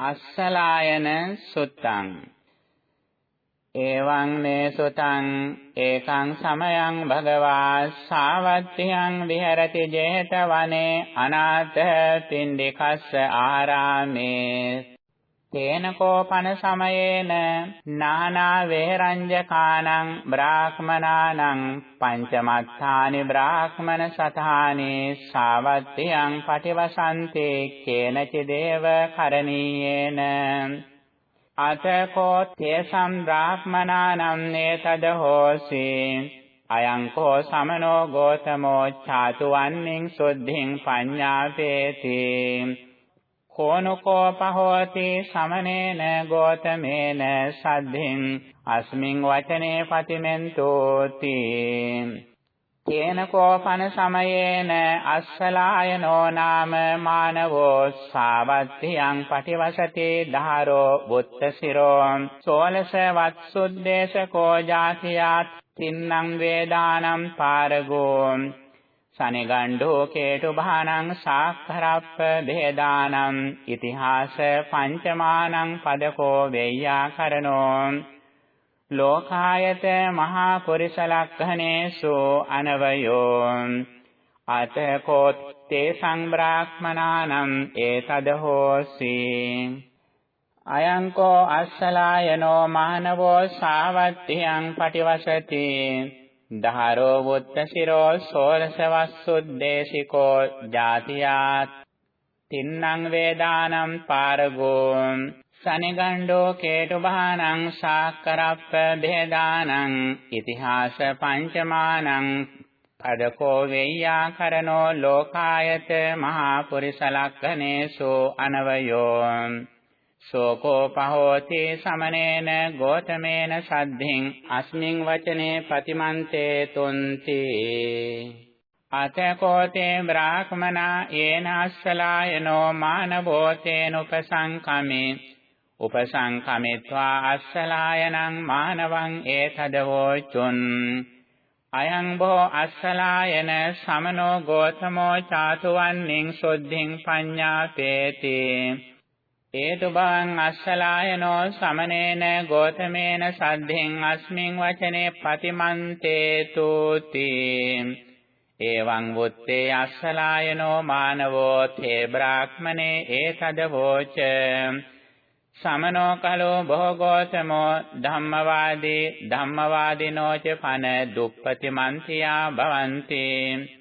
අස්සලායන සුත්තං। එවං නේසුතං ඒකං සමයං භගවා සාවත්තියං විහෙරති 제තවනේ අනාථ පින්ඩිකස්ස ආරාමේ। තේන කෝපන සමයේන නානා වේරංජකානං බ්‍රාහ්මනානං පංචමත්ථානි බ්‍රාහ්මන සතානි සාවත්තියං පටිවසන්තේ කේනචිදේව කරණීයේන අතකෝ තේසම් බ්‍රාහ්මනානම් නේතද හෝසි අයං කෝ සමනෝ ගෝතමෝ ඡාතු වන්නින් සුද්ධින් පඤ්ඤාපේති කෝනකෝ පහෝති සමනේන ගෝතමේන සද්ධින් අස්මින් වචනේ පතිමෙන්තෝති තේන කෝපන සමයේන අස්සලායනෝ නාම මානවෝ සාවත්තියං පටිවසති ධාරෝ බුත්තසිරෝ සෝලස වත්සුද්දේශකෝ ජාතියාත් තින්නම් වේදානම් පාරගෝ සනිගණ්ඩෝ කේතු බහනං සාක්කරප්ප භේදානම් ඉතිහාස පංචමානං පදකෝ වෙය්‍යාකරණෝ ලෝකායත මහා පුරිස ලක්ඛනේසු අනවයෝ. අතකෝ තේ සංබ්‍රාහ්මනානම් ඒතද හෝසි අයං කෝ අස්සලායනෝ මානවෝ සාවත්තියං පටිවසති. දහරෝ වුත්තසිරෝ සෝරසවස්සුද්දේශිකෝ ජාතියාත්. තින්නම් වේදානම් පාරගෝ සනිගණ්ඩෝ කේතුබානං සාක්කරප්ප බෙදානං ඉතිහාස පංචමානං. පදකෝ වෙය්‍යාකරණෝ ලෝකායත මහා පුරිස ලක්ඛනේසු අනවයෝ සෝකෝ පහෝති සමනේන ගෝතමේන සද්ධින් අස්මින් වචනේ පතිමන්තේ තුන්ති. අතකෝතේ බ්‍රාහ්මනා යේන අස්සලායනෝ මානවෝතේන උපසංකමේ උපසංකමිත්වා අස්සලායනං මානවං ඒතදවෝචුන් අයං බෝ අස්සලායන සමනෝ ගෝතමෝ චාතුවන්නින් සුද්ධින් පඤ්ඤාපේති. ඒතුබං අස්සලායනෝ සමනේන ගෝතමේන සද්ධෙන් අස්මින් වචනේ පතිමන්තේතුති එවං වුත්තේ අස්සලායනෝ මානවෝ තේ බ්‍රාහ්මනේ ඒතදවෝච සමනෝ කලෝ භෝගෝතමෝ ධම්මවාදී ධම්මවාදිනෝච පන දුප්පති මන්තියා භවಂತಿ.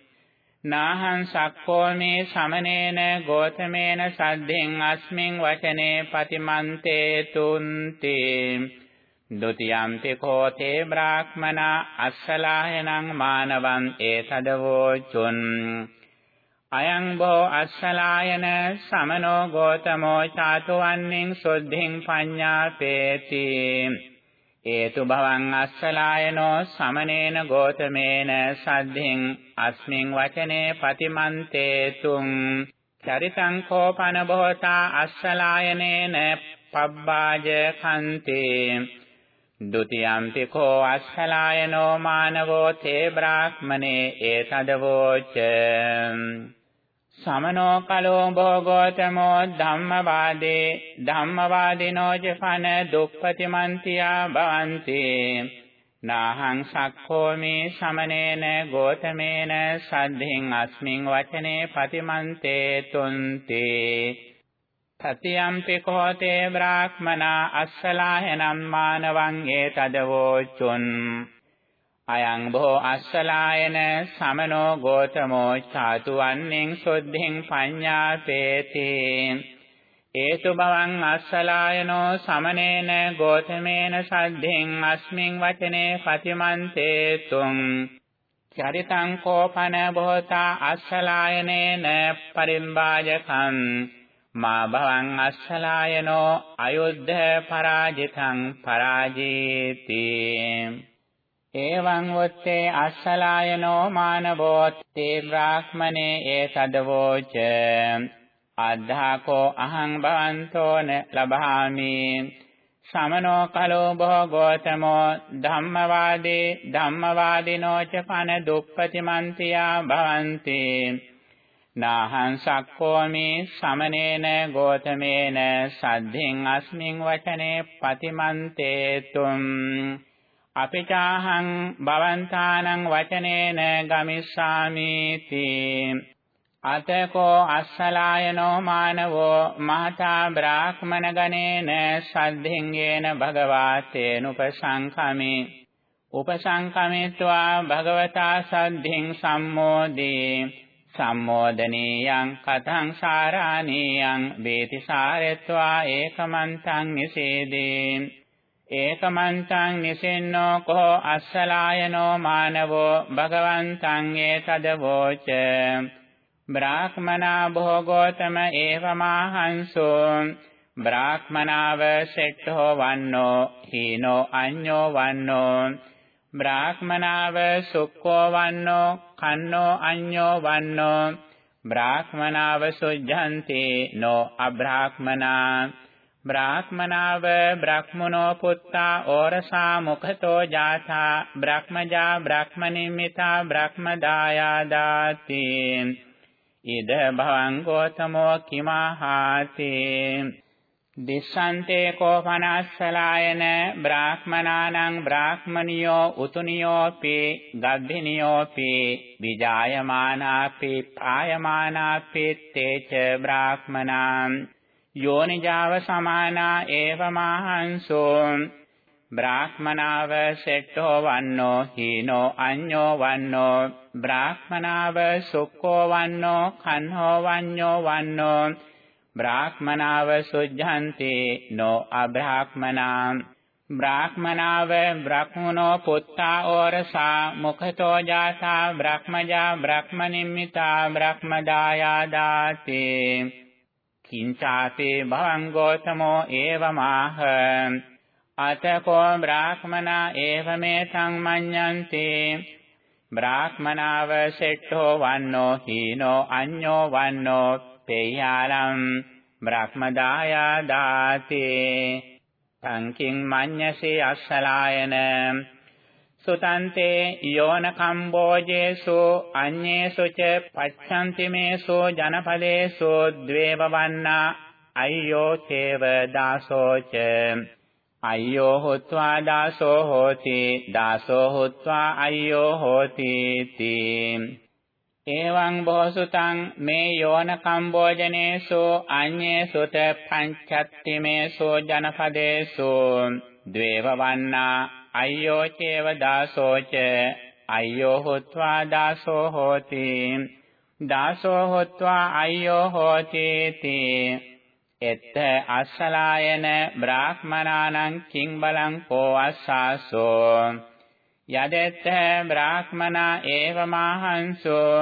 නාහං සක්කෝ මේ සමනේන ගෝතමේන සද්ධෙන් අස්මින් වචනේ පතිමන්තේ තුන්ති ဒ ුතියම්පි කෝතේ බ්‍රාහ්මනා අස්සලායනං මානවං ඒතදවෝ චුන්. අයං බෝ අස්සලායන සමනෝ ගෝතමෝ චාතුවන්නින් සුද්ධින් පඤ්ඤාපේති. හේතු භවං අස්සලායනෝ සමනේන ගෝතමේන සද්ධින් අස්මින් වචනේ පතිමන්තේ තුං චරිතං කෝපන බොහෝතා අස්සලායනේන පබ්බාජ කන්තේ ဒ ුතියම්පි කෝ අස්සලායනෝ මානවෝ තේ බ්‍රාහ්මනේ ඒතදවෝච සමනෝ කලෝ භෝගෝතමෝ ධම්මවාදේ ධම්මවාදිනෝ ජපන දුප්පති මන්තියා භවಂತಿ නාහං සක්ඛෝමි සමනේන ගෝතමේන සද්ධින් අස්මින් වචනේ පතිමන්තේ තුන්ති තතියම්පි කෝතේ බ්‍රාහ්මනා අස්සලාහෙනම් මානවං ඒතදවෝචුන්. අයං භෝ අස්සලායන සමනෝ ගෝතමෝ චාතුවන්නින් සුද්ධින් පඤ්ඤාපේති ඒතු භවං අස්සලායනෝ සමනේන ගෝතමේන සද්ධින් අස්මින් වචනේ පතිමන්තේ තුං චරිතං කෝපන බොහෝතා අස්සලායනේන පරිම්බාජකං. මා භවං අස්සලායනෝ අයුද්ධ පරාජිතං පරාජීති. එවං වොත්තේ අස්සලායනෝ මානවෝත්තේ බ්‍රාහ්මනේ ඒතදවෝච අද්ධාකෝ අහං භවන්තෝන ලබාමි. සමනෝ කලෝ බෝ ගෝතමෝ ධම්මවාදී ධම්මවාදිනෝ ච පන දුප්පති මන්තියා භවಂತಿ. නාහං සක්කෝමි සමනේන ගෝතමේන සද්ධින් අස්මින් වචනේ පතිමන්තේතුම්. අපිචාහං භවන්තානං වචනේන ගමිස්සාමි තී අතකෝ අස්සලායනෝ මානවෝ මහතා බ්‍රාහ්මණ ගණේන සද්ධින්ගේන භගවාතේනුපසංඛමි උපසංඛමිत्वा භගවතා සද්ධින් සම්මෝදී. සම්මෝදනීයං කතං සාරාණීයං වේති සාරෙත්වා ඒකමන්තං නිසේදී. ඒකමන්තං නිසින්නෝ කෝ අස්සලායනෝ මානවෝ භගවන්තං ඒතදවෝච. බ්‍රාහ්මනා භෝගෝතම ඒවමාහංසෝ. බ්‍රාහ්මනාව සෙට්ඨෝ වන්නෝ හීනෝ අඤ්ඤෝ වන්නෝ. බ්‍රාහ්මනාව සුක්ඛෝ වන්නෝ කන්නෝ අඤ්ඤෝ වන්නෝ. බ්‍රාහ්මනාව සුද්ධන්ති නෝ අබ්‍රාහ්මනා. බ්‍රාහ්මනාව බ්‍රහ්මනෝ පුත්තා ඕරසා මුඛතෝ ජාතා බ්‍රහ්මජා බ්‍රහ්මනිම්මිතා බ්‍රහ්මදායාදාති ඉද භවං ගෝතමෝ කිමාහාති දිස්සන්තේ කෝපනස්සලායන බ්‍රාහ්මනානං බ්‍රාහ්මනියෝ උතුනියෝපි ගබ්බිනියෝපි විජායමානාපි පායමානාපි තේච බ්‍රාහ්මනා යෝනිජාව සමානා ඒවමහංසෝ බ්‍රාහ්මනාව සෙට්ඨෝ වන්නෝ හීනෝ අඤ්ඤෝ වන්නෝ. බ්‍රාහ්මනාව සුක්ඛෝ වන්නෝ කන්හෝ වඤ්ඤෝ වන්නෝ. බ්‍රාහ්මනාව සුද්ධන්ති නෝ අබ්‍රාහ්මනා. බ්‍රාහ්මනාව බ්‍රහ්මනෝ පුත්තා ඕරසා මුඛතෝ ජාතා බ්‍රහ්මජා බ්‍රහ්මනිම්මිතා බ්‍රහ්මදායාදාති. කිංචාතේ භවං ගෝතමෝ ඒවමාහ අතකෝ බ්‍රාහ්මනා ඒවමේ සංමඤ්ඤන්ති බ්‍රාහ්මනාව සෙට්ඨෝ වන්නෝ හීනෝ අඤ්ඤෝ වන්නෝ තේයාලම් බ්‍රහ්මදායා දාති සංකින් මඤ්ඤසේ අස්සලායන සුතන්තේ යෝන කම්බෝජේසු අඤ්ඤේසු ච පච්ඡන්තිමේසු ජනපදේසු ද්වේව වන්නා අය්‍යෝ චේව දාසෝ ච අය්‍යෝ හොත්වා දාසෝ හෝති දාසෝ හොත්වා අය්‍යෝ හෝති තී එවං බෝසුතං මේ යෝන කම්බෝජනේසු අඤ්ඤේසුත පංචත්තිමේසු ජනපදේසු ද්වේව වන්නා අය්‍යෝ චේව දාසෝච අය්‍යෝ හොත්වා දාසෝ හෝති දාසෝ හොත්වා අය්‍යෝ හෝති තී එත්ත අස්සලායන බ්‍රාහ්මනානං කිං බලං කෝ අස්සාසෝ. යදෙත්ත බ්‍රාහ්මනා ඒවමාහංසෝ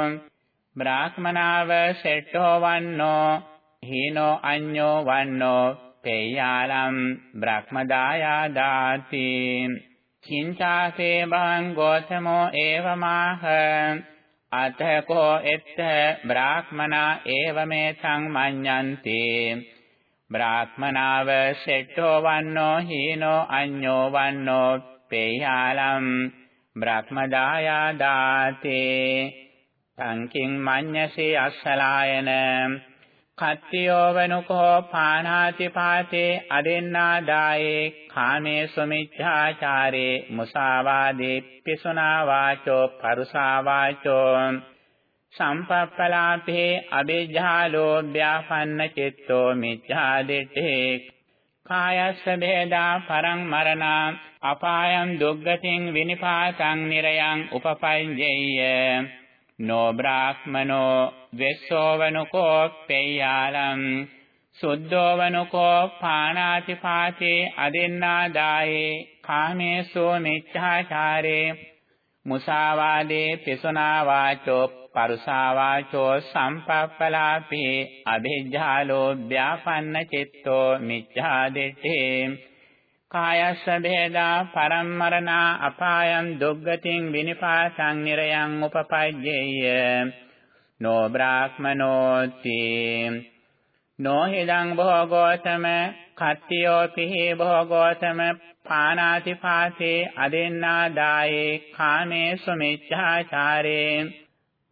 බ්‍රාහ්මනාව සෙට්ඨෝ වන්නෝ හීනෝ අඤ්ඤෝ වන්නෝ පේයාලම් බ්‍රහ්මදායා දාති. චින්තාසේ භං ගෝතමෝ ඒවමාහ. අතකෝ එත්ත බ්‍රාහ්මනා ඒවමේ සංමඤ්ඤන්ති බ්‍රාහ්මනාව සෙට්ඨෝ වන්නෝ හීනෝ අඤ්ඤෝ වන්නෝ පේයාලම් බ්‍රහ්මදායා දාතේ. සංකින් මඤ්ඤසේ අස්සලායන. කත්තියෝ වනුකෝ පාණාති පාතේ අදෙන්නාදායේ කාමේ සුමිච්ඡාචාරේ මුසාවාදේ පිසුනා වාචෝ පරුසා වාචෝ සම්පප්පලාපේ අබේජ්ජා ලෝභ්‍යාපන්න චිත්තෝ මිච්ඡා දිට්ඨේ කායස්ස බේදා පරං මරණා අපායං දුග්ගතින් විනිපාතං නිරයං උපපඤ්ඤේය නෝ බ්‍රාහ්මනෝ වෙස්සෝවනුකෝ පේයාලම් සුද්ධෝවනුකෝ පාණාතිපාතේ අදින්නාදායේ කාමේසෝ මිච්ඡාචාරේ මුසාවාදේ පිසුනා වාචෝ පරුසා වාචෝ සම්පප්පලාපේ අභිජ්ජාලෝ ව්‍යාපන්න චිත්තෝ මිච්ඡා දිට්ඨේ කායස්ස බේදා පරම්මරණා අපායං දුග්ගතින් විනිපාතං නිරයං උපපජ්ජේය. නෝ බ්‍රාහ්මනෝති නෝ හිදං භෝගෝතම කත්තියෝ පිහි භෝගෝතම පානාතිපාතේ අදෙන්නාදායේ කාමේ සුමිච්ඡාචාරේ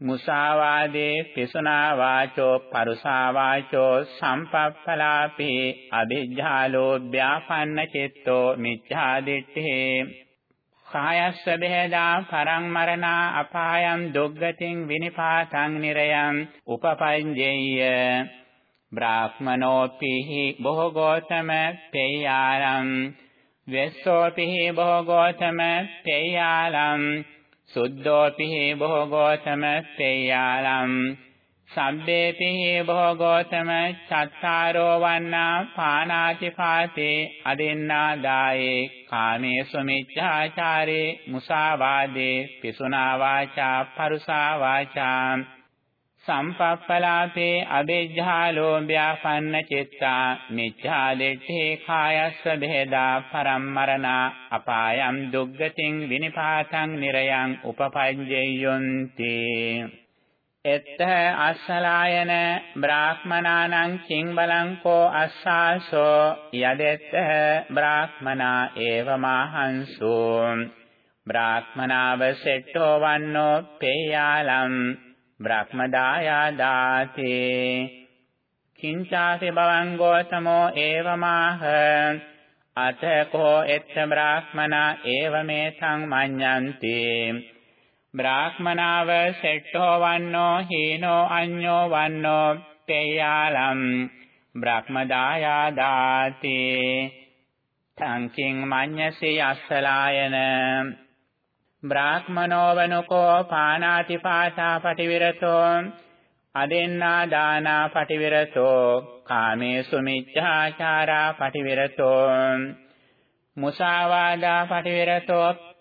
මුසාවාදේ පිසුනා වාචෝ පරුසා වාචෝ සම්පප්පලාපේ අවිජ්ජාලෝ ව්‍යාපන්න චිත්තෝ මිච්ඡා දිට්ඨේ කායස්ස බෙහෙදා පරං මරණා අපායං දුග්ගතින් විනිපාතං නිරයං උපපංජේය බ්‍රාහ්මනෝපිහි බොහෝගෝතම පේයාලම් වෙස්සෝපිහි බොහෝගෝතම පේයාලම් සුද්ධෝපි භෝගෝතම තේයාලම් සබ්බේපි භෝගෝතම චත්තාරෝ වන්නා පානාති පාතේ අදින්නා දායේ කාමේසු මිච්ඡාචාරේ මුසාවාදේ පිසුනා වාචා පරුසා වාචා සම්පප්පලාපේ අබෙජ්ජා ලෝභ්‍යාපන්න චිත්තා මිච්ඡා දිට්ඨේ කායස්ස බෙහෙදා පරම්මරණා අපායම් දුග්ගතින් විනිපාතං නිරයං උපපජ්ජේයොන්ති එත්ත අස්සලායන බ්‍රාහ්මනානං කිං බලං කෝ අස්සාසෝ යදෙත්ත බ්‍රාහ්මනා ඒවමහංසෝ බ්‍රාහ්මනාව සෙට්ටෝ වන්නෝ පේයාලම් බ්‍රහ්මදායාදාති කිංචාසි භවං ගෝතමෝ ඒවමාහ අතකෝ එත්ත බ්‍රාහ්මනා ඒවමේ සංමඤ්ඤන්ති බ්‍රාහ්මනාව සෙට්ඨෝ වන්නෝ හීනෝ අඤ්ඤෝ වන්නෝ තේයාලම් බ්‍රහ්මදායාදාති. තංකින් මඤ්ඤසි අස්සලායන. බ්‍රාහ්මනෝවනුකෝ පානාති පාසා පටිවිරතෝ අදෙන්නා දානා පටිවිරතෝ කාමේසු මිච්ඡාචාරා පටිවිරතෝ මුසාවාදා පටිවිරතෝ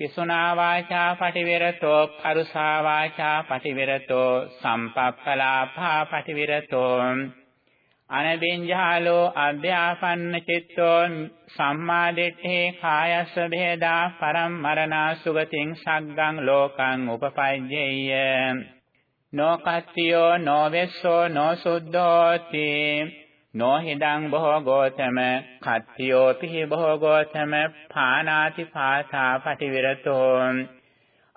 පිසුනා වාචා පටිවිරතෝ පරුසා වාචා පටිවිරතෝ සම්පප්පලාපා පටිවිරතෝ අනබින්ජාලෝ අධ්‍යාපන්න චිත්තෝ සම්මාදිට්ඨේ කායස්ස භේදා පරම් මරණා සුගතින් සග්ගං ලෝකං උපපජ්ජේය. නොකත්තියෝ නොවෙස්සෝ නොසුද්ධෝති. නොහිදං බොහෝ ගෝතම කත්තියෝ පිහි බොහෝ ගෝතම පානාති පාසා පටිවිරතෝ.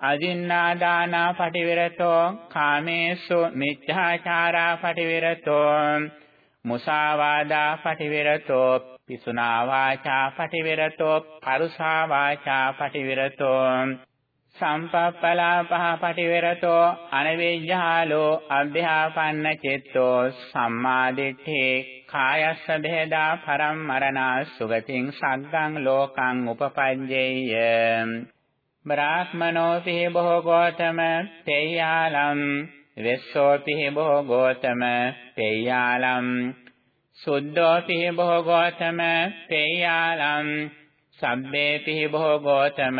අදින්නා දානා පටිවිරතෝ කාමේසු මිච්ඡාචාරා පටිවිරතෝ. මුසාවාදා පටිවිරතෝ පිසුනා වාචා පටිවිරතෝ පරුසා වාචා පටිවිරතෝ. සම්පප්පලාපහ පටිවිරතෝ අනවිජ්ජාලෝ අභ්‍යාපන්න චිත්තෝ සම්මාදිට්ඨේ කායස්ස බෙහෙදා පරම්මරණා සුගතින් සග්ගං ලෝකං උපපජ්ජේය බ්‍රාහ්මනෝපි බොහෝ ගෝතම තේයාලම් වෙස්සෝපි බොහෝ ගෝතම තේයාලම් සුද්ධෝපි බොහෝ ගෝතම තේයාලම් සබ්බේපි බොහෝ ගෝතම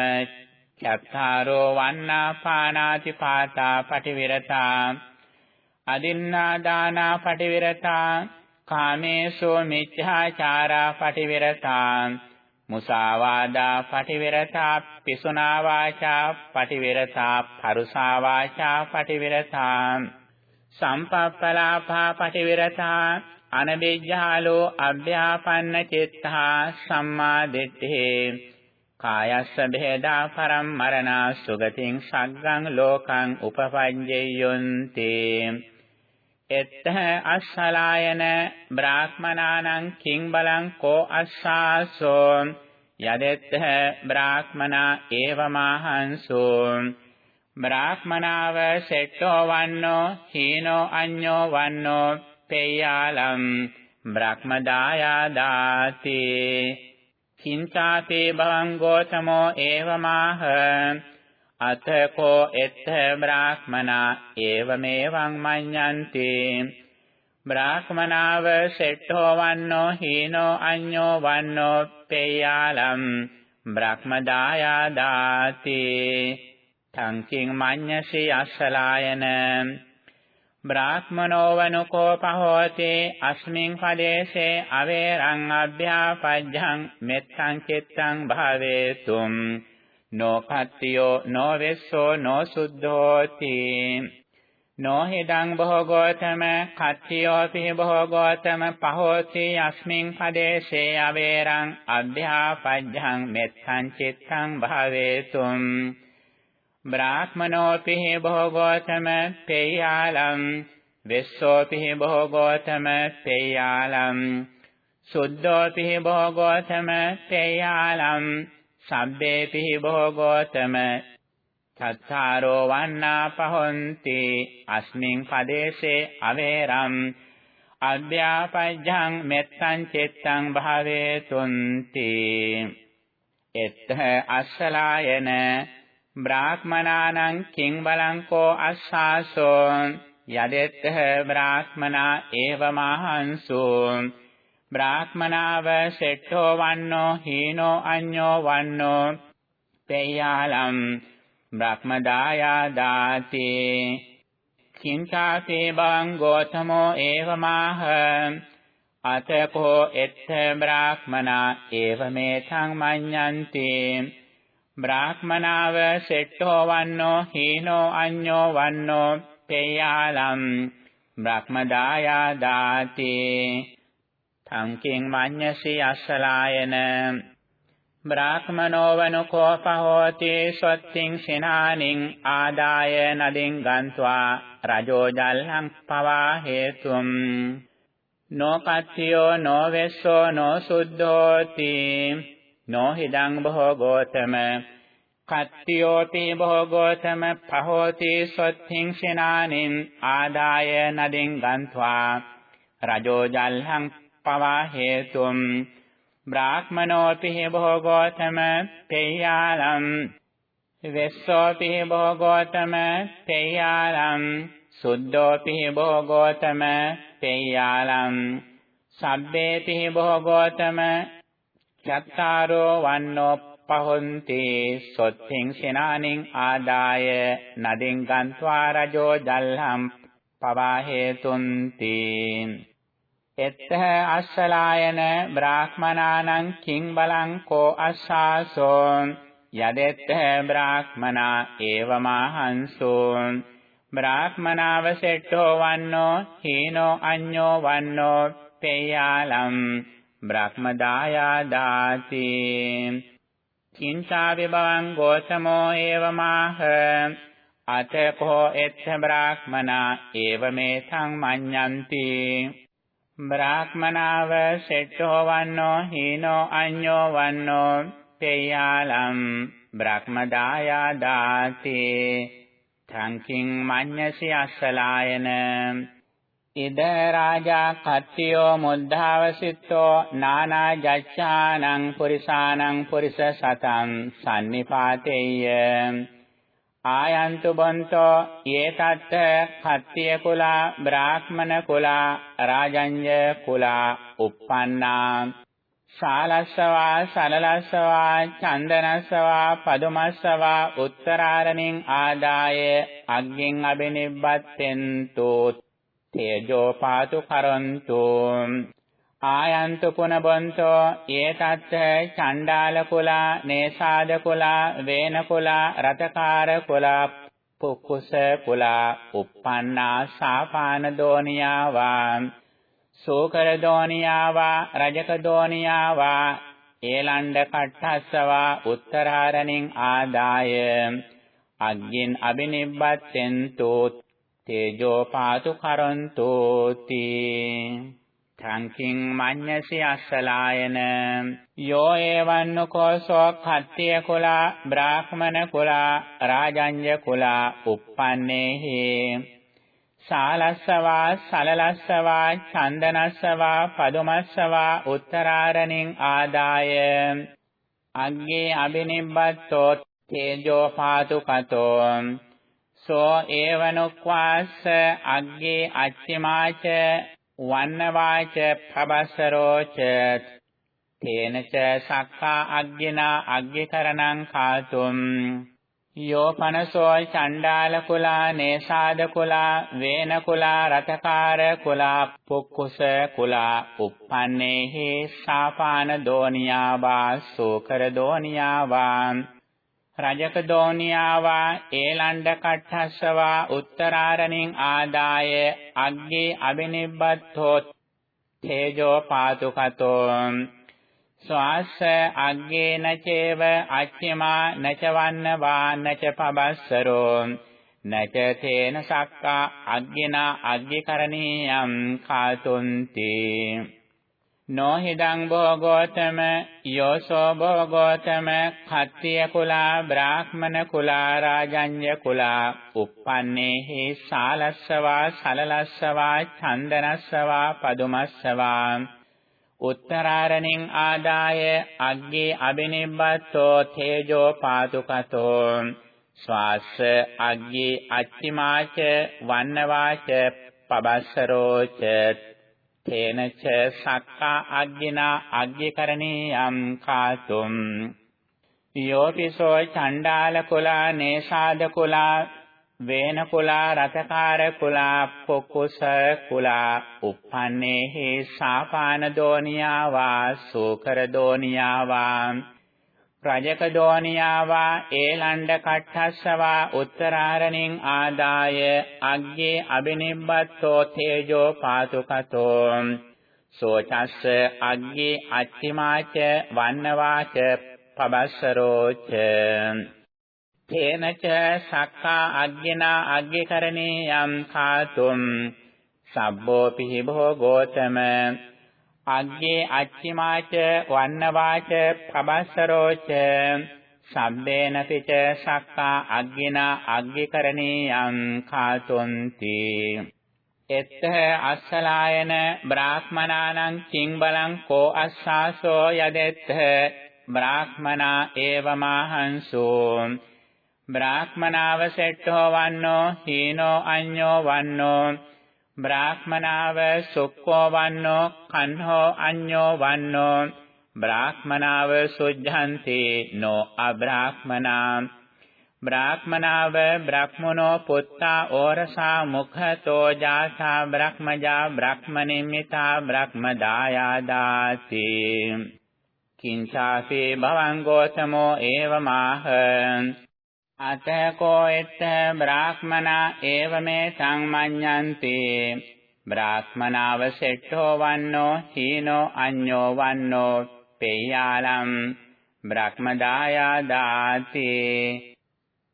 චත්තාරෝ වන්නා පානාති පාතා පටිවිරතා අදින්නා දානා පටිවිරතා කාමේසෝ මිච්ඡාචාරා පටිවිරතා මුසාවාදා පටිවිරතා පිසුනා වාචා පටිවිරතා පරුසා වාචා පටිවිරතා සම්පප්පලාපා පටිවිරතා අනබෙජ්ජාලෝ අභ්‍යාපන්න චිත්තා සම්මා දිට්ඨේ කායස්ස බෙහෙදා පරම් මරණා සුගතින් සග්ගං ලෝකං උපපඤ්ජේයොන්ති එත්ත අස්සලායන බ්‍රාහ්මනානං කිං බලං කෝ අස්සාසෝ යදෙත්ත බ්‍රාහ්මනා ඒවමහංසෝ බ්‍රාහ්මනාව සෙට්ටෝ වන්නෝ හීනෝ අඤ්ඤෝ වන්නෝ පේයාලම් බ්‍රහ්මදායාදාති කිංචාතේ භවං ගෝතමෝ ඒවමාහ අතකෝ එත්ත බ්‍රාහ්මනා ඒවමේවං මඤ්ඤන්ති. බ්‍රාහ්මනාව සෙට්ඨෝ වන්නෝ හීනෝ අඤ්ඤෝ වන්නෝ පේයාලම් බ්‍රහ්මදායාදාති තංකින් මඤ්ඤසි අස්සලායන. බ්‍රාහ්මනෝවනුකෝ පහෝතේ අස්මින් පදේශේ අවේරං අභ්‍යාපජ්ජං මෙත්තං චිත්තං භාවේතුම්. නොකත්තියෝ නොවෙස්සෝ නොසුද්ධෝති. නොහිදං බොහෝගෝතම කත්තියෝ පිහි බොහෝගෝතම පහෝති අස්මින් පදේශේ අවේරං අභ්‍යාපජ්ජං මෙත්තං චිත්තං භාවේතුම්. බ්‍රාහ්මනෝපි භෝගෝතම පේයාලම් වෙස්සෝපි භෝගෝතම පේයාලම් සුද්ධෝපි භෝගෝතම පේයාලම් සබ්බේපි භෝගෝතම චත්තාරෝ වන්නා පහොන්ති අස්මින් පදේශේ අවේරම් අභ්‍යාපජ්ජං මෙත්තං චිත්තං භාවේතුන්ති එත්ත අස්සලායන බ්‍රාහ්මනානං කිං බලංකෝ අස්සාසෝ යදෙත්ත බ්‍රාහ්මනා ඒවමහංසු බ්‍රාහ්මනාව සෙට්ඨෝ වන්නෝ හීනෝ අඤ්ඤෝ වන්නෝ පේයාලම් බ්‍රහ්මදායා දාති. කිංචාසේ බං ගෝතමෝ ඒවමාහ. අතකෝ එත්ථ බ්‍රාහ්මනා ඒවමේතං මඤ්ඤන්ති. බ්‍රාහ්මනාව සෙට්ඨෝ වන්නෝ හීනෝ අඤ්ඤෝ වන්නෝ පේයාලම් බ්‍රහ්මදායා දාති. තංකින් මඤ්ඤසි අස්සලායන බ්‍රාහ්මනෝ වනුකෝ පහෝති සොත්තිං සිනානින් ආදාය නදින් ගන්්වා රජෝ ජල්හං පවා හේතුම් නොකත්තියෝ නොවෙස්සෝ නොසුද්ධෝති නොහිදං භෝගෝතම කත්තියෝති භෝගෝතම පහෝති සොත්තිං සිනානින් ආදාය නදින් ගන්්වා රජෝ ජල්හං පවා හේතුම්. බ්‍රාහ්මනෝපි භෝගෝතම තේයාලම් වෙස්සෝපි භෝගෝතම තේයාලම් සුද්ධෝපි භෝගෝතම තේයාලම් සබ්බේපි භෝගෝතම චත්තාරෝ වන්නෝ පහොන්ති. සොත්තිං සෙනානින් ආදාය. නදින් ගන්්වා රජෝ ජල්හම්. පවා හේතුන්ති. එත්තහ අස්සලායන බ්‍රාහ්මනානං කිං බලං කෝ අස්සාසෝ යදෙත්තහ බ්‍රාහ්මනා ඒවමාහංසෝ බ්‍රාහ්මනාව සෙට්ඨෝ වන්නෝ හීනෝ අඤ්ඤෝ වන්නෝ පේයාලම් බ්‍රහ්මදායා දාති. කිංචා විභවං ගෝතමෝ ඒවමාහ අතකෝ එත්ථ බ්‍රාහ්මනා ඒවමේතං මඤ්ඤන්ති. බ්‍රාහ්මනාව සෙට්ඨෝ වන්නෝ හීනෝ අඤ්ඤෝ වන්නෝ තේයාලම් බ්‍රහ්මදායා දාති. තංකින් මඤ්ඤසි අස්සලායන. ඉද රාජා කත්තියෝ මුද්ධාවසිතෝ නානා ජච්ඡානං පුරිසානං පුරිස සතං sannipāteyya ආයන්තු බොන්තෝ යේතත් කත්තිය කුලා බ්‍රාහ්මන කුලා රාජඤ්‍ය කුලා uppannā ශාලස්සවා සලලස්සවා චන්දනස්සවා පදුමස්සවා උත්තරාරණින් ආදාය අග්ගෙන් අබිනිබ්බත්තෙන්තු තේජෝ පාතු කරන්තු. ආයන්තු පුනබොන්තෝ ඒතත්ථ චණ්ඩාල කුලා නේසාද කුලා වේන කුලා රතකාර කුලා පුක්කුස කුලා uppannā සාපාන දෝනියාවා සෝකර දෝනියාවා රජක දෝනියාවා ඒලණ්ඩ කට්ඨස්සවා උත්තරාරණින් ආදාය. අග්ගින් අබිනිබ්බත්තෙන්තෝ තේජෝ පාතු කරන්තෝති. සංකින් මඤ්ඤසි අස්සලායන යෝ එවන්නකෝසෝ කත්තිය කුලා බ්‍රාහ්මන කුලා රාජඤ්‍ය කුලා uppannේහි ශාලස්සවා සලලස්සවා චන්දනස්සවා පදුමස්සවා උත්තරාරණින් ආදාය. අග්ගේ අබිනිබ්බත්තෝ තේජෝ පාතුකතෝ සෝ ඒවනුක්වාස්ස අග්ගේ අච්චිමාච වන්නවාච පබස්සරෝච තේනච සක්කා අග්ගිනා අග්ගිකරණං කාතුම්. යෝපනසෝ චණ්ඩාල කුලා නේසාද කුලා වේන කුලා රතකාර කුලා පුක්කුස කුලා uppannේහි සාපාන දෝනියාවා සෝකර දෝනියාවා රජක දෝනියාවා ඒලණ්ඩ කට්ඨස්සවා උත්තරාරණින් ආදාය අග්ගේ අබිනිබ්බත්තෝ තේජෝ පාතුකතෝ. ස්වාස්ස අග්ගේන චේව අච්චිමා නචවන්න වානච පබස්සරෝ නච තේන සක්කා අග්ගිනා අග්ගිකරණීයම් කාතුන්ති. නොහිදං භෝගෝතම යෝසෝ භෝගෝතම කත්තිය කුලා බ්‍රාහ්මන කුලා රාජඤ්‍ය කුලා uppannේහි සාලස්සවා සලලස්සවා ඡන්දනස්සවා පදුමස්සවා. උත්තරාරණින් ආදාය අග්ගේ අබිනිබ්බතෝ තේජෝ පාතුකතෝ. ස්වාස්ස අග්ගේ අච්චිමාච වන්නවාච පබස්සරෝච. තේනච සක්කා අග්ගිනා අග්ගිකරණීයම් කාතුම්. යෝපිසෝ චණ්ඩාල කුලා නේසාද කුලා වේන කුලා රතකාර කුලා පොකුස කුලා uppannේහි සාපාන දෝනියා වා සූකර දෝනියා වා. රජක දෝනියා වා ඒලණ්ඩ කට්ඨස්සවා උත්තරාරණින් ආදාය අග්ගේ අබිනිබ්බත්තෝ තේජෝ පාතුකතෝ. සෝචස්ස අග්ගේ අච්චිමාච වන්නවාච පබස්සරෝච. තේනච සක්කා අග්ගිනා අග්ගිකරණේ යම් කාතුම් සබ්බෝ පිහි භෝගෝතම අග්ගේ අච්චිමාච වන්නවාච පබස්සරෝච සබ්බේන පිච සක්කා අග්ගිනා අග්ගිකරණේ යම් කාතුන්ති. එත්ත අස්සලායන බ්‍රාහ්මනානං කිං බලං කෝ අස්සාසෝ යදෙත්ත බ්‍රාහ්මනා ඒවමාහංසෝ බ්‍රාහ්මනාව සෙට්ඨෝ වන්නෝ හීනෝ අඤ්ඤෝ වන්නෝ. බ්‍රාහ්මනාව සුක්ඛෝ වන්නෝ කන්හෝ අඤ්ඤෝ වන්නෝ. බ්‍රාහ්මනාව සුද්ධන්ති නෝ අබ්‍රාහ්මනා. බ්‍රාහ්මනාව බ්‍රහ්මනෝ පුත්තා ඕරසා මුඛතෝ ජාසා බ්‍රහ්මජා බ්‍රහ්මනිමිතා බ්‍රහ්මදායාදාති. කිංචාසේ භවං ගෝතමෝ ඒවමාහ. අතකෝ එත්ත බ්‍රාහ්මනා ඒවමේ සංමඤ්ඤන්ති. බ්‍රාහ්මනාව සෙට්ඨෝ වන්නෝ හීනෝ අඤ්ඤෝ වන්නෝ පෙය්‍යාලම්. බ්‍රහ්මදායා දාති.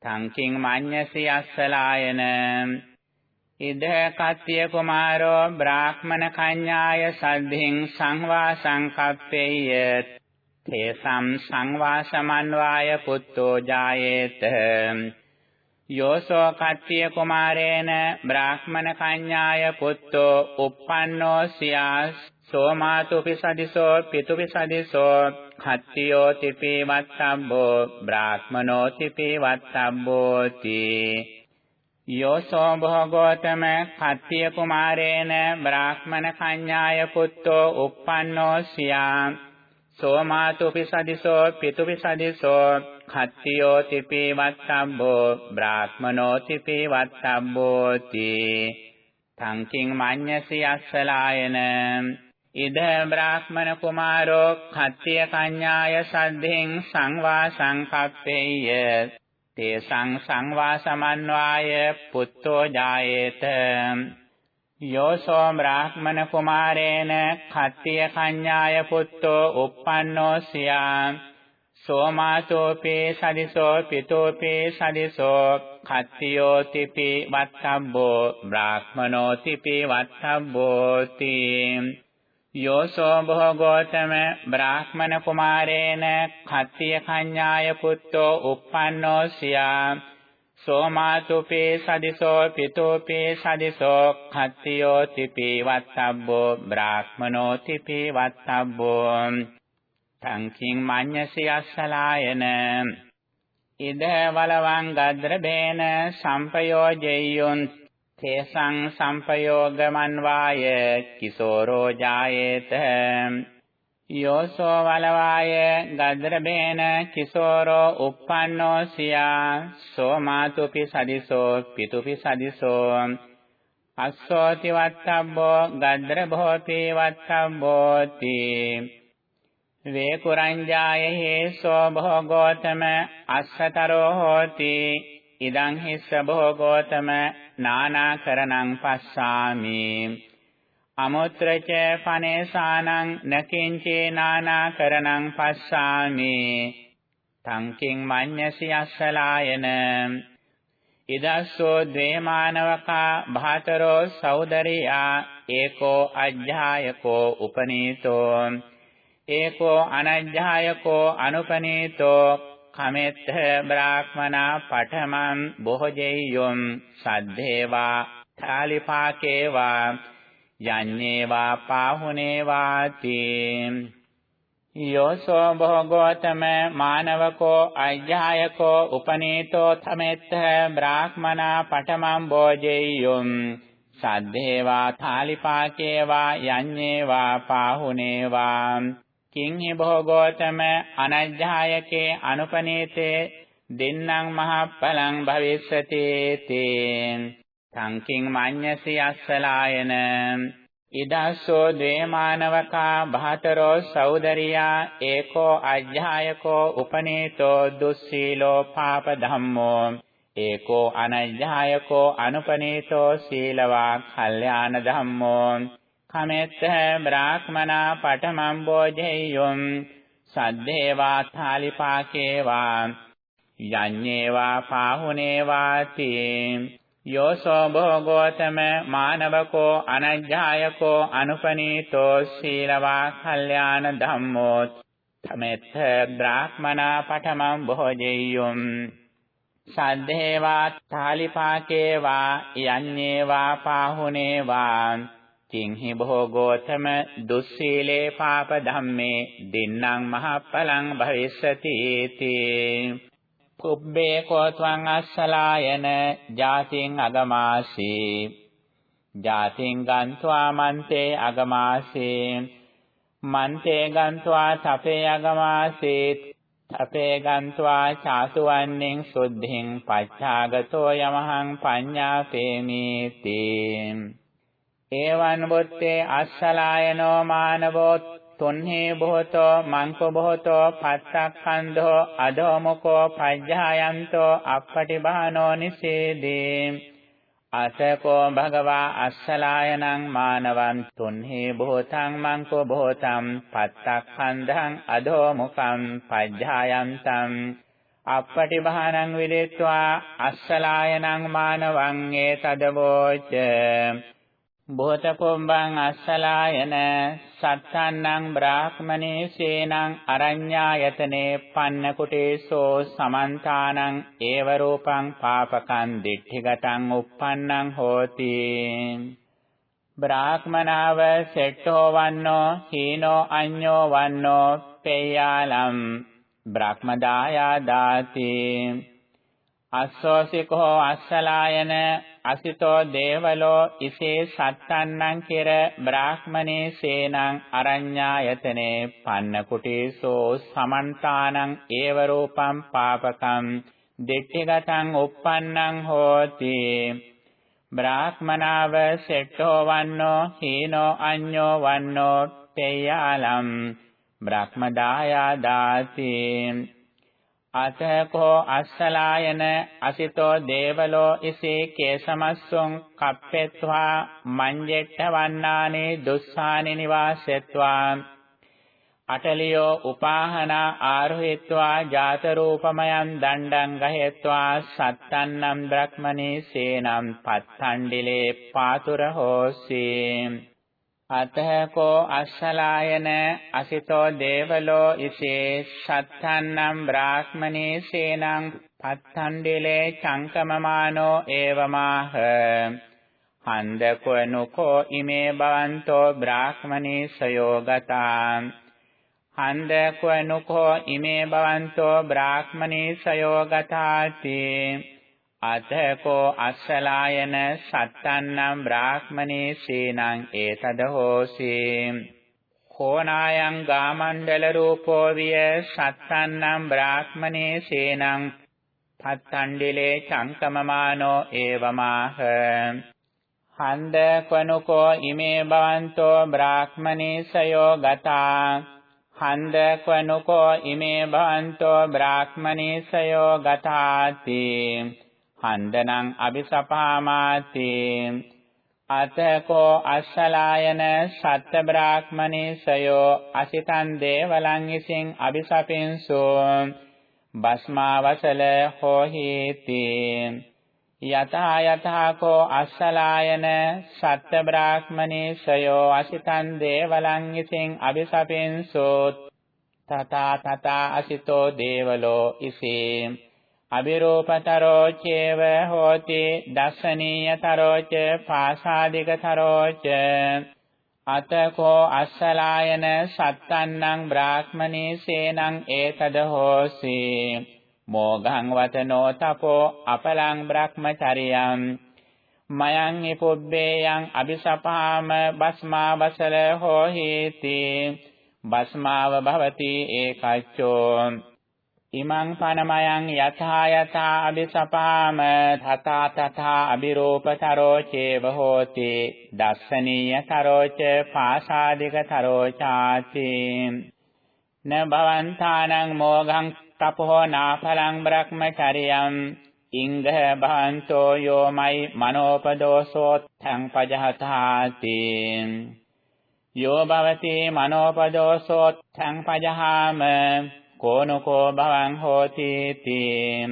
තංකින් මඤ්ඤසි අස්සලායන. ඉද කත්‍ය කුමාරෝ බ්‍රාහ්මන කඤ්ඤාය සද්ධින් සංවා සංකප්පේය තේසම් සංවාසමන්වාය පුත්තෝ ජායේත. යෝසෝ කට්ටිය කුමාරේන බ්‍රාහ්මන කඤ්ඤාය පුත්තෝ uppannෝ සියාස් සෝමාතුපි සදිසෝ පිතුපි සදිසෝ කත්තියෝ තිපි වත්තබ්බෝ බ්‍රාහ්මනෝ තිපි වත්තබ්බෝති යෝසෝ භෝගෝතම කත්තිය කුමාරේන බ්‍රාහ්මන කඤ්ඤාය පුත්තෝ uppannෝ සියා සෝමාතුපි සදිසෝ පිතුපි සදිසෝ khත්තියෝ තිපි වත්තබ්බෝ බ්‍රාහ්මනෝ තිපි වත්තබ්බෝති තංකින් මඤ්ඤසි අස්සලායන. ඉද බ්‍රාහ්මන කුමාරෝ khත්තිය කඤ්ඤාය සද්ධෙන් සංවා සංකප්පේය තේසං සංවා සමන්වාය පුත්තෝ ජායේත. යෝසෝ බ්‍රාහ්මන කුමාරේන කත්තිය කඤ්ඤාය පුත්තෝ uppannෝ සියා සෝමාසෝපේ සදිසෝ පිතෝපේ සදිසෝ කත්තියෝ තිපි වත්තබ්බෝ බ්‍රාහ්මනෝ තිපි වත්තබ්බෝති යෝසෝ භෝගෝතම බ්‍රාහ්මන කුමාරේන කත්තිය කඤ්ඤාය පුත්තෝ uppannෝ සියා සෝමාතුපේ සදිසෝ පිතෝපේ සදිසෝ කත්තියෝ තිපි වත්තබ්බෝ බ්‍රාහ්මනෝ තිපි වත්තබ්බෝ තංකින් මඤ්ඤසි අස්සලායන ඉද වලවං ගද්රබේන සම්පයෝජෙය්‍යොන් තේසං සම්පයෝගමන්වාය කිසෝරෝ ජායේත යෝසෝ වලවාය ගද්රබේන කිසෝරෝ uppannෝ සියා සෝමාතුපි සදිසෝ පිතුපි සදිසෝ අස්සෝති වත්තබ්බෝ ගද්ර භෝති වත්තබ්බෝති වේකුරංජාය හේසෝ භෝගෝතම අස්සතරෝ හෝති ඉදං හිස්ස භෝගෝතම නානාකරණං පස්සාමි අමුත්‍රච පනේසානං නකින්චේ නානාකරණං පස්සාමි. තංකින් මඤ්ඤසි අස්සලායන. ඉදස්සෝ ද්වේමානවකා භාතරෝ සෞදරියා ඒකෝ අජ්ජායකෝ උපනීතෝ. ඒකෝ අනජ්ජායකෝ අනුපනීතෝ. කමෙත්ත බ්‍රාහ්මනා පඨමං බොහෝජෙය්‍යොම් සද්ධේවා. ථාලිපාකේවා යන්නේවා පාහුනේවාති. යෝසෝ භෝගෝතම මානවකෝ අජ්ජායකෝ උපනීතෝ තමෙත්ත බ්‍රාහ්මනා පඨමං බෝජෙය්‍යොම් සද්ධේවා ථාලිපාකේවා යඤ්ඤේවා පාහුනේවා. කිංහි භෝගෝතම අනජ්ජායකේ අනුපනීතේ දෙන්නං මහප්පලං භවිස්සති තේ සංකින් මඤ්ඤසි අස්සලායන. ඉදස්සෝ ද්වේමානවකා භාතරෝ සෞදරියා ඒකෝ අජ්ජායකෝ උපනීතෝ දුස්සීලෝ පාප ධම්මෝ ඒකෝ අනජ්ජායකෝ අනුපනීතෝ සීලවා කල්යාණ ධම්මෝ කමෙත්ත බ්‍රාහ්මනා පඨමං බෝධෙය්‍යොම් සද්දේවා ථාලිපාකේවා යඤ්ඤේවා පාහුනේවාති යෝසෝ භෝගෝතම මානවකෝ අනජ්ජායකෝ අනුපනීතෝ සීලවා කල්යාණ ධම්මෝ තමෙත්ත බ්‍රාහ්මනා පඨමං බෝධෙය්‍යොම් සද්දේවා තාලිපාකේවා යන්නේවා පාහුනේවා. කිංහි භෝගෝතම දුස්සීලේ පාප ධම්මේ දින්නම් මහප්පලං භවිස්සති තී. කුබ්බේ කෝත්වං අස්සලායන ජාතින් අගමාසී. ජාතින් ගන්්වා මන්තේ අගමාසී. මන්තේ ගන්්වා තපේ අගමාසීත් තපේ ගන්්වා චාසුවන්නෙන් සුද්ධින් පච්ඡාගතෝ යමහං පඤ්ඤාපේමීති. ඒවං බුත්තේ අස්සලායනෝ මානවෝ තුන්හි බොහෝතෝ මංකෝ බොහෝතෝ පත්තක්ඛන්ධෝ අදෝමකෝ පජ්ජායන්තෝ අප්පටිභානෝ නිසේදී. අසකෝ භගවා අස්සලායනං මානවං තුන්හි භූතං මංකෝ භූතං පත්තක්ඛන්ධං අධෝ මුඛං පජ්ජායන්තං අප්පටිභානං විදෙත්වා අස්සලායනං මානවං ඒතදවෝච. භූත කුම්භං අස්සලායන සත්තන්නං බ්‍රාහ්මනේ සේනං අරඤ්ඤායතනේ පන්න කුටේසෝ සමන්තානං ඒව රූපං පාපකං දිට්ඨිගතං uppannං හෝති බ්‍රාහ්මනාව සෙට්ඨෝ වන්නෝ හීනෝ අඤ්ඤෝ වන්නෝ පේයාලම් බ්‍රහ්මදායා දාති. අස්සෝසිකෝ අස්සලායන අසිතෝ දේවලෝ ඉසේ සත්තන්නං කෙර බ්‍රාහ්මනේ සේනං අරඤ්ඤායතනේ පන්න කුටීසෝ සමන්තානං ඒව රූපං පාපකම් දිට්ඨිගතං uppannං හෝති බ්‍රාහ්මනාව සෙට්ඨෝ වන්නෝ හීනෝ අඤ්ඤෝ වන්නෝ තේයාලම් බ්‍රහ්මදායා දාති අතකෝ අස්සලායන අසිතෝ දේවලෝ ඉසේ කේසමස්සොං කප්පෙත්වා මංජෙට්ඨ වන්නානේ දුස්සානි නිවාසෙත්වා. අටලියෝ උපාහන ආරෝහිත්වා ජාත රූපමයන් දණ්ඩං ගහෙත්වා සත්තන්නම් බ්‍රහ්මනේ සේනම් පත්තණ්ඩිලේ පාතුර හෝසී. අතහකෝ අස්සලායන අසිතෝ දේවලෝ ඉසේ සත්තන්නම් බ්‍රාහ්මනේ සේනං පත්තණ්ඩිලේ චංකමමානෝ ඒවමාහ. හන්දකොනුකෝ ඉමේ බවන්තෝ බ්‍රාහ්මනේ සයෝගතා. හන්දකොනුකෝ ඉමේ බවන්තෝ බ්‍රාහ්මනේ සයෝගතාති. අතකෝ අස්සලායන සත්තන්නම් බ්‍රාහ්මනේ සීනං ඒතද හෝසි. කෝනායං ගාමණ්ඩල රූපෝ විය සත්තන්නම් බ්‍රාහ්මනේ සීනං පත්තණ්ඩිලේ චංකමමානෝ ඒවමාහ. හන්ද කනුකෝ ඉමේ භවන්තෝ බ්‍රාහ්මනේසයෝ ගතා. හන්ද කනුකෝ ඉමේ භවන්තෝ බ්‍රාහ්මනේසයෝ ගතාති. හන්දනං අபிසපාමාති අතකෝ අස්සලායන සත්ත බ්‍රාහ්මනේසයෝ අසිතං දේවලං ඉසින් අபிසපින්සු බස්මාවසල හෝහීති. යතා යතාකෝ අස්සලායන සත්ත බ්‍රාහ්මනේසයෝ අසිතං දේවලං ඉසින් අபிසපින්සු තතා තතා අසිතෝ දේවලෝ ඉසේ. අවිරූපතරෝ චේව හෝති දස්සනීයතරෝ ච පාසාදිකතරෝ ච අතකෝ අස්සලායන සත්තන්නං බ්‍රාහ්මනී සේනං ඒතද හෝසි. මෝඝං වතනෝ තපෝ අපලං බ්‍රහ්මචරියං. මයං ඉපුබ්බේයං අபிසපාම බස්මා බසල හෝහීති. බස්මාව භවති ඒකච්චෝ ඉමං පනමයන් යථා යථා අபிසපාම තථා තථා අබිරූපතරෝ චේව හෝති දස්සනීයතරෝ ච පාසාදිකතරෝ ചാති න භවන්තානං මෝඝං තපෝ නාඵලං බ්‍රහ්මචරියං ඉංග භාන්තෝ යෝමයි මනෝපදෝසෝත්තං පජහතාති යෝ භවති මනෝපදෝසෝත්තං පජහාම කෝනකෝ භවං හෝති තී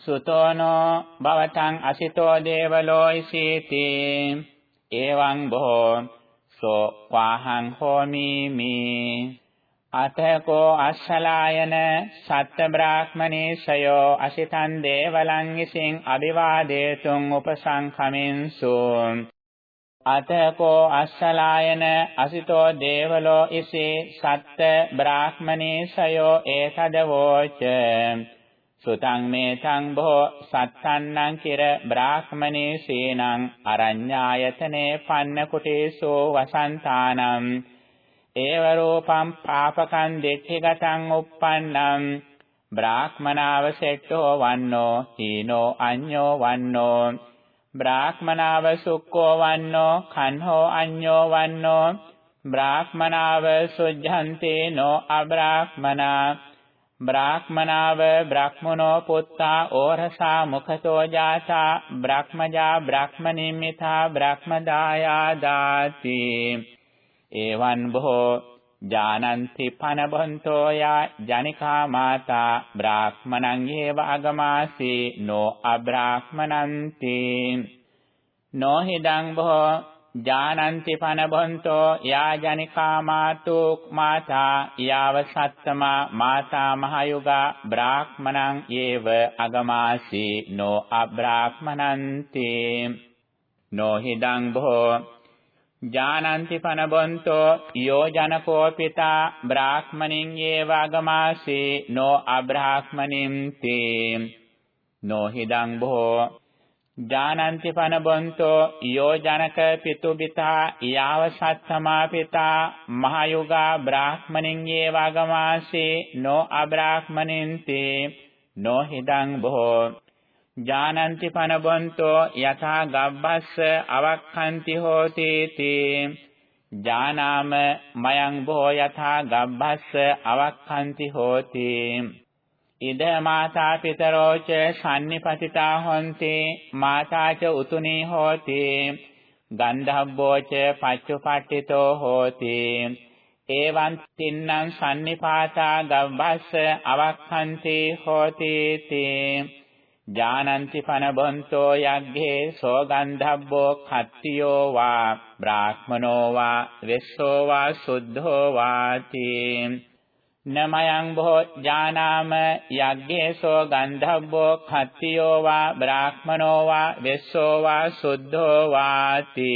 සුතෝනෝ භවතං අසිතෝ දේවලෝ ඉසීති එවං බෝ සෝ වාහං හෝමි මී අතකෝ අස්සලායන සත්ත බ්‍රාහ්මනේශයෝ අසිතං දේවලං විසින් අභිවාදේතුං උපසංඛමින්සු අතකෝ අස්සලායන අසිතෝ දේවලෝ ඉසේ සත්ත බ්‍රාහ්මනේශයෝ ඒතදවෝච සුතං මේතං භෝ සත්තන්නං කිර බ්‍රාහ්මනේසේනං අරඤ්ඤායතනේ පන්න කුටේසෝ වසන්තානම්. ඒව රූපම් පාපකං දෙට්ඨිගතං uppannam. බ්‍රාහ්මනාව සෙට්ටෝ වන්නෝ හීනෝ අඤ්ඤෝ වන්නෝ. බ්‍රාහ්මනාව සුක්කෝ වන්නෝ කන්හෝ අඤ්ඤෝ වන්නෝ. බ්‍රාහ්මනාව සුද්ධන්තේ නෝ අබ්‍රාහ්මනා. බ්‍රාහ්මනාව බ්‍රහ්මනෝ පුත්තා ඕරසා මුඛතෝ ජාතා. බ්‍රහ්මජා බ්‍රහ්මනිම්මිතා බ්‍රහ්මදායා දාති. එවං බොහෝ ජානන්ති පනබන්තෝ යා ජනිකා මාතා බ්‍රාහ්මණං ඒව අගමාසී නෝ අබ්‍රාහ්මනන්ති නෝ හිදං බෝ ජානන්ති පනබන්තෝ යා ජනිකා මාතු මාතා යාව සත්තමා මාතා මහයුගා බ්‍රාහ්මණං ඒව අගමාසී නෝ අබ්‍රාහ්මනන්ති නෝ හිදං බෝ ජානන්ති පනබොන්තෝ යෝ ජනකෝ පිතා බ්‍රාහ්මනින් ඒවාගමාසී නෝ අබ්‍රාහ්මනින් තේ. නෝ හිදං බෝ ජානන්ති පනබොන්තෝ යෝ ජනක පිතු පිතා යාව සත්තමා පිතා මහයුගා බ්‍රාහ්මනින් ඒවාගමාසී නෝ අබ්‍රාහ්මනින් තේ. නෝ හිදං බෝ ජානන්ති පනබොන්තෝ යථා ගබ්බස්ස අවක්ඛන්ති හෝති තී ජානාම මයං බෝ යථා ගබ්බස්ස අවක්ඛන්ති හෝති. ඉද මාතා පිතරෝ ච සම්නිපතිතා හොන්ති මාතා ච උතුනී හෝති. ගන්ධබ්බෝ ච පච්චුපට්ඨිතෝ හෝති. එවං තින්නම් සම්නිපාතා ගබ්බස්ස අවක්ඛන්ති හෝති තී ජානන්ති පන බොන්තෝ යග්ගේ සෝගන්ධබ්බෝ කත්තියෝ වා බ්‍රාහ්මනෝ වා වෙස්සෝ වා සුද්ධෝ වාති නමයං භෝ ජානාම යග්ගේ සෝගන්ධබ්බෝ කත්තියෝ වා බ්‍රාහ්මනෝ වා වෙස්සෝ වා සුද්ධෝ වාති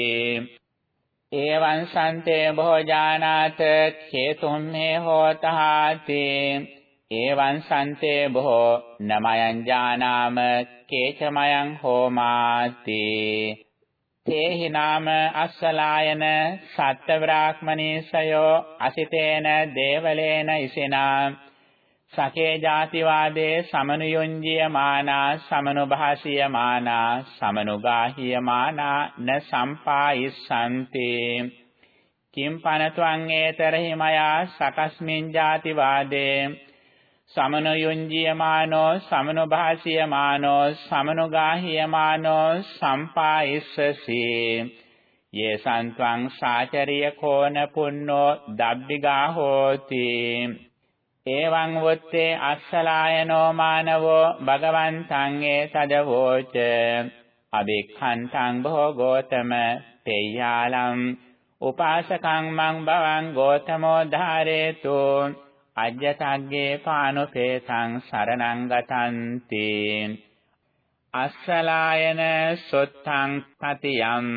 එවං සන්තේ භෝ ජානාත හේතුම් මේ හෝතහාති එවං සන්තේ බොහෝ නමයං ජානාම කේචමයං හෝමාති තේහි නාම අස්සලායන සත්ත බ්‍රාහ්මනීසයෝ අසිතේන දේවලේන ඉසිනා සකේ ජාතිවාදේ සමනුයොංජියමානා සමනුභාසියමානා සමනුගාහියමානා න සම්පායිස්සන්ති කිම් පනත්වං ඒතරහි මයා සකස්මින් ජාතිවාදේ සමනයුංජියමානෝ සමනුභාසියමානෝ සමනුගාහියමානෝ සම්පායිස්සසි. යේ සන්ත්වං සාචරිය කෝන පුන්නෝ දබ්බිගා හෝති එවං වොත්තේ අස්සලායනෝ මානවෝ භගවන්තං ඒ තදවෝච. අබික්ඛන්තං භෝ ගෝතම තේයාලම් උපාසකං මං බවං ගෝතමෝ ධාරේතු. අජ්ජතග්ගේ පානුපේතං සරණං ගතන්ති. අස්සලායන සොත්තං පතියම්.